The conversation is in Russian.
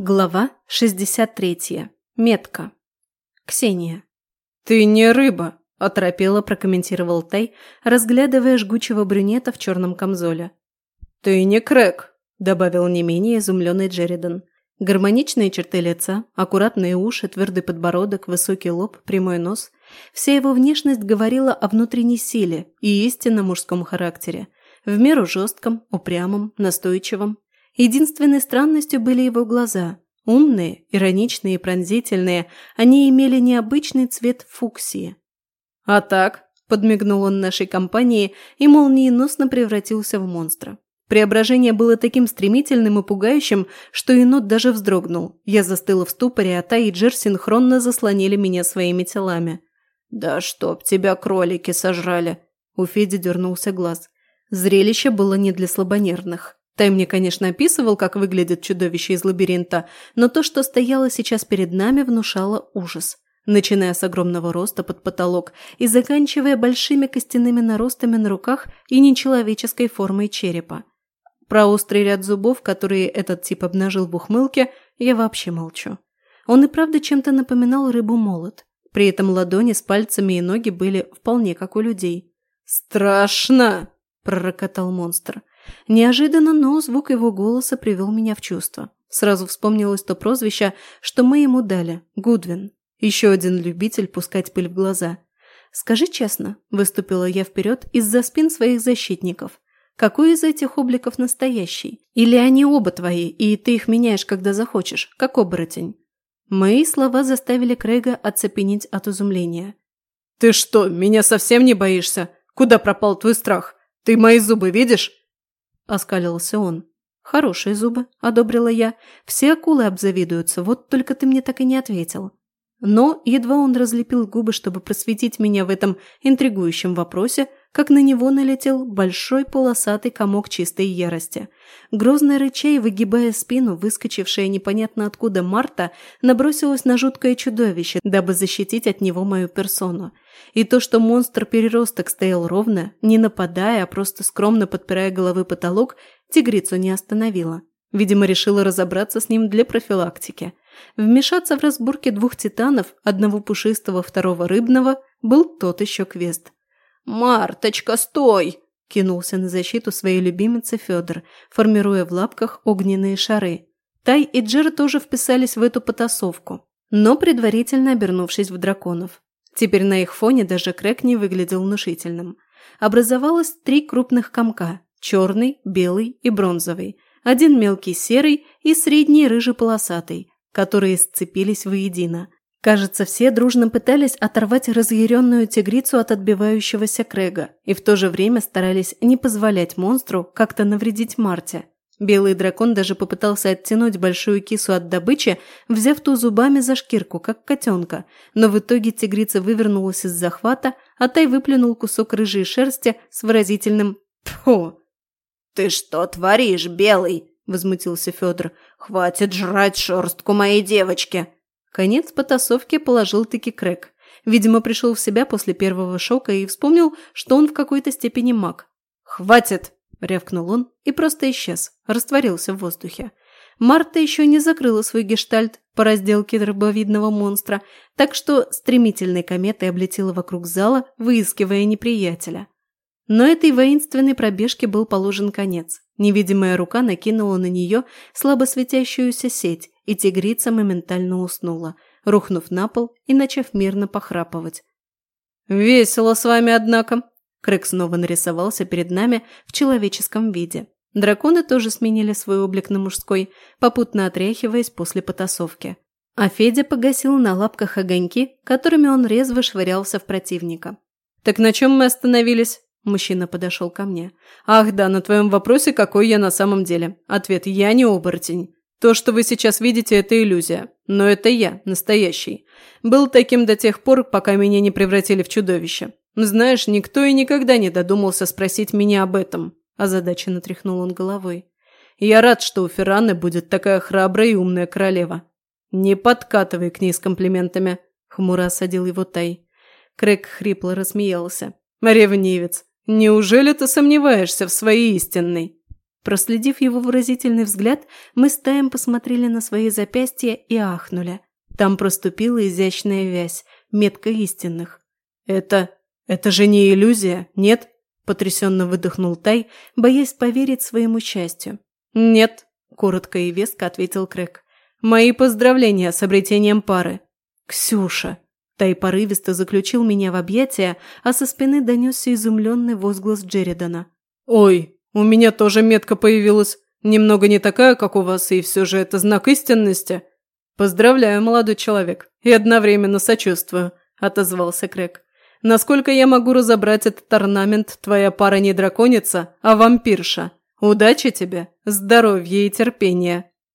Глава 63. Метка. Ксения. «Ты не рыба», – оторопело прокомментировал Тай, разглядывая жгучего брюнета в черном камзоле. «Ты не крэк», – добавил не менее изумленный Джеридан. Гармоничные черты лица, аккуратные уши, твердый подбородок, высокий лоб, прямой нос – вся его внешность говорила о внутренней силе и истинно мужском характере, в меру жестком, упрямом, настойчивом Единственной странностью были его глаза. Умные, ироничные и пронзительные, они имели необычный цвет фуксии. «А так?» – подмигнул он нашей компании и молниеносно превратился в монстра. Преображение было таким стремительным и пугающим, что енот даже вздрогнул. Я застыла в ступоре, а Та и Джер синхронно заслонили меня своими телами. «Да чтоб тебя кролики сожрали!» У Феди дернулся глаз. Зрелище было не для слабонервных. Тай мне, конечно, описывал, как выглядит чудовище из лабиринта, но то, что стояло сейчас перед нами, внушало ужас. Начиная с огромного роста под потолок и заканчивая большими костяными наростами на руках и нечеловеческой формой черепа. Про острый ряд зубов, которые этот тип обнажил в ухмылке, я вообще молчу. Он и правда чем-то напоминал рыбу-молот. При этом ладони с пальцами и ноги были вполне как у людей. «Страшно!» – пророкотал монстр. Неожиданно, но звук его голоса привел меня в чувство. Сразу вспомнилось то прозвище, что мы ему дали – Гудвин. Еще один любитель пускать пыль в глаза. «Скажи честно», – выступила я вперед из-за спин своих защитников. «Какой из этих обликов настоящий? Или они оба твои, и ты их меняешь, когда захочешь, как оборотень?» Мои слова заставили Крейга оцепенеть от изумления. «Ты что, меня совсем не боишься? Куда пропал твой страх? Ты мои зубы видишь? Оскалился он. «Хорошие зубы», – одобрила я. «Все акулы обзавидуются, вот только ты мне так и не ответил». Но едва он разлепил губы, чтобы просветить меня в этом интригующем вопросе, как на него налетел большой полосатый комок чистой ярости. Грозно рыча и выгибая спину, выскочившая непонятно откуда Марта, набросилась на жуткое чудовище, дабы защитить от него мою персону. И то, что монстр-переросток стоял ровно, не нападая, а просто скромно подпирая головы потолок, тигрицу не остановила. Видимо, решила разобраться с ним для профилактики. Вмешаться в разборки двух титанов, одного пушистого, второго рыбного, был тот еще квест. «Марточка, стой!» – кинулся на защиту своей любимицы Федор, формируя в лапках огненные шары. Тай и Джер тоже вписались в эту потасовку, но предварительно обернувшись в драконов. Теперь на их фоне даже Крэк не выглядел внушительным. Образовалось три крупных комка – черный, белый и бронзовый, один мелкий серый и средний рыжий-полосатый, которые сцепились воедино – Кажется, все дружно пытались оторвать разъяренную тигрицу от отбивающегося Крэга и в то же время старались не позволять монстру как-то навредить Марте. Белый дракон даже попытался оттянуть большую кису от добычи, взяв ту зубами за шкирку, как котенка, но в итоге тигрица вывернулась из захвата, а Тай выплюнул кусок рыжей шерсти с выразительным «Тьфу!». «Ты что творишь, Белый?» – возмутился Федор. «Хватит жрать шерстку моей девочки!» Конец потасовки положил-таки Крэк. Видимо, пришел в себя после первого шока и вспомнил, что он в какой-то степени маг. «Хватит!» – рявкнул он и просто исчез, растворился в воздухе. Марта еще не закрыла свой гештальт по разделке рыбовидного монстра, так что стремительной кометой облетела вокруг зала, выискивая неприятеля. Но этой воинственной пробежке был положен конец. Невидимая рука накинула на нее слабо светящуюся сеть, и тигрица моментально уснула, рухнув на пол и начав мирно похрапывать. «Весело с вами, однако!» Крык снова нарисовался перед нами в человеческом виде. Драконы тоже сменили свой облик на мужской, попутно отряхиваясь после потасовки. А Федя погасил на лапках огоньки, которыми он резво швырялся в противника. «Так на чем мы остановились?» Мужчина подошел ко мне. «Ах да, на твоем вопросе, какой я на самом деле. Ответ – я не оборотень. То, что вы сейчас видите, это иллюзия. Но это я, настоящий. Был таким до тех пор, пока меня не превратили в чудовище. Знаешь, никто и никогда не додумался спросить меня об этом. Озадаченно тряхнул он головой. Я рад, что у Ферраны будет такая храбрая и умная королева. Не подкатывай к ней с комплиментами. Хмуро осадил его Тай. Крэг хрипло рассмеялся. Ревнивец, неужели ты сомневаешься в своей истинной? Проследив его выразительный взгляд, мы с Таем посмотрели на свои запястья и ахнули. Там проступила изящная вязь, метка истинных. «Это... это же не иллюзия, нет?» – потрясенно выдохнул Тай, боясь поверить своему счастью. «Нет», – коротко и веско ответил Крэк. «Мои поздравления с обретением пары». «Ксюша!» Тай порывисто заключил меня в объятия, а со спины донесся изумленный возглас Джеридана. «Ой, у меня тоже метка появилась. Немного не такая, как у вас, и все же это знак истинности». «Поздравляю, молодой человек, и одновременно сочувствую», – отозвался Крэк. «Насколько я могу разобрать этот орнамент, твоя пара не драконица, а вампирша. Удачи тебе, здоровья и терпения!»